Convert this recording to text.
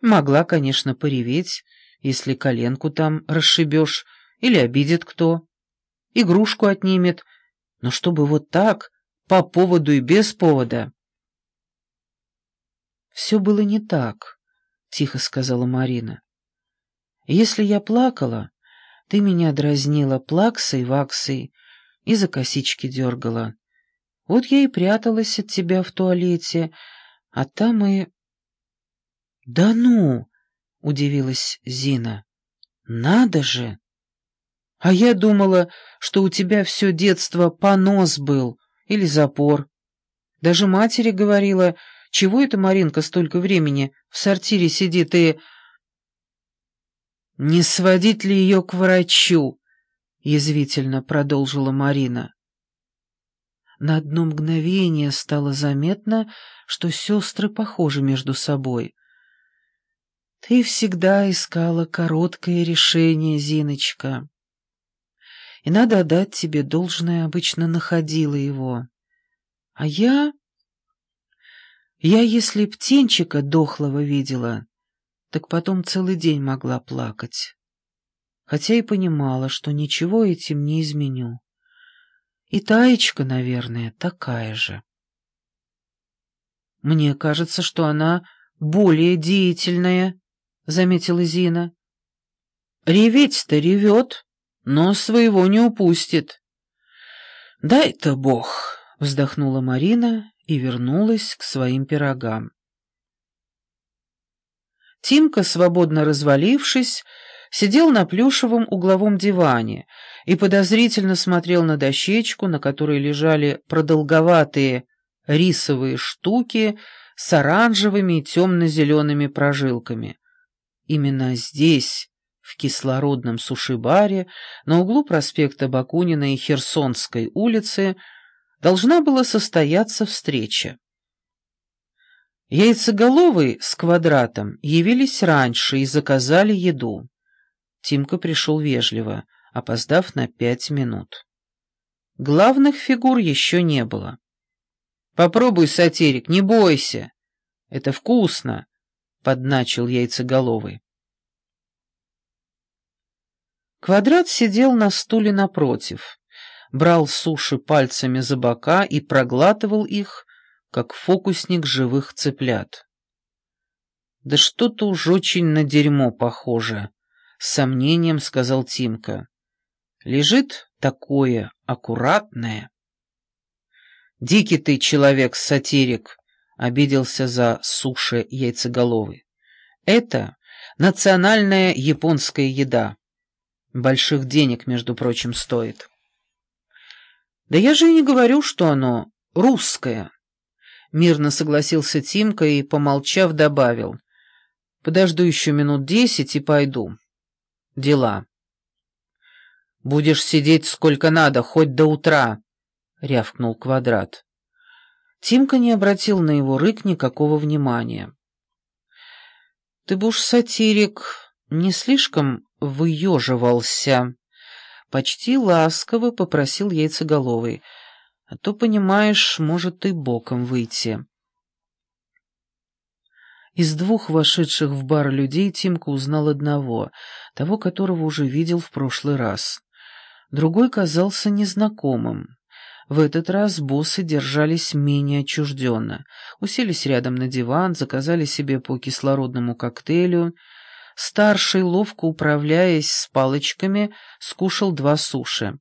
Могла, конечно, пореветь, если коленку там расшибешь или обидит кто, игрушку отнимет, но чтобы вот так, по поводу и без повода. «Все было не так», — тихо сказала Марина. «Если я плакала, ты меня дразнила плаксой-ваксой и за косички дергала. Вот я и пряталась от тебя в туалете, а там и...» «Да ну!» — удивилась Зина. «Надо же!» «А я думала, что у тебя все детство понос был или запор. Даже матери говорила, чего это Маринка столько времени в сортире сидит и...» «Не сводить ли ее к врачу?» — язвительно продолжила Марина. На одно мгновение стало заметно, что сестры похожи между собой. Ты всегда искала короткое решение, Зиночка. И надо отдать тебе должное, обычно находила его. А я... Я, если птенчика дохлого видела, так потом целый день могла плакать. Хотя и понимала, что ничего этим не изменю. И Таечка, наверное, такая же. Мне кажется, что она более деятельная, — заметила Зина. «Реветь-то ревет, но своего не упустит». «Дай-то Бог!» — вздохнула Марина и вернулась к своим пирогам. Тимка, свободно развалившись, сидел на плюшевом угловом диване и подозрительно смотрел на дощечку, на которой лежали продолговатые рисовые штуки с оранжевыми и темно-зелеными прожилками. Именно здесь, в кислородном сушибаре, на углу проспекта Бакунина и Херсонской улицы, должна была состояться встреча. Яйцеголовые с квадратом явились раньше и заказали еду. Тимка пришел вежливо, опоздав на пять минут. Главных фигур еще не было. «Попробуй, сатирик, не бойся. Это вкусно. — подначил яйцеголовый. Квадрат сидел на стуле напротив, брал суши пальцами за бока и проглатывал их, как фокусник живых цыплят. «Да что-то уж очень на дерьмо похоже», — с сомнением сказал Тимка. «Лежит такое аккуратное». «Дикий ты человек-сатирик», обиделся за суши яйцеголовый. Это национальная японская еда. Больших денег, между прочим, стоит. Да я же и не говорю, что оно русское. Мирно согласился Тимка и, помолчав, добавил. Подожду еще минут десять и пойду. Дела. Будешь сидеть сколько надо, хоть до утра, — рявкнул Квадрат. Тимка не обратил на его рык никакого внимания. «Ты бы уж, сатирик, не слишком выеживался?» Почти ласково попросил яйцеголовый. «А то, понимаешь, может и боком выйти». Из двух вошедших в бар людей Тимка узнал одного, того, которого уже видел в прошлый раз. Другой казался незнакомым. В этот раз боссы держались менее отчужденно. Уселись рядом на диван, заказали себе по кислородному коктейлю. Старший, ловко управляясь с палочками, скушал два суши.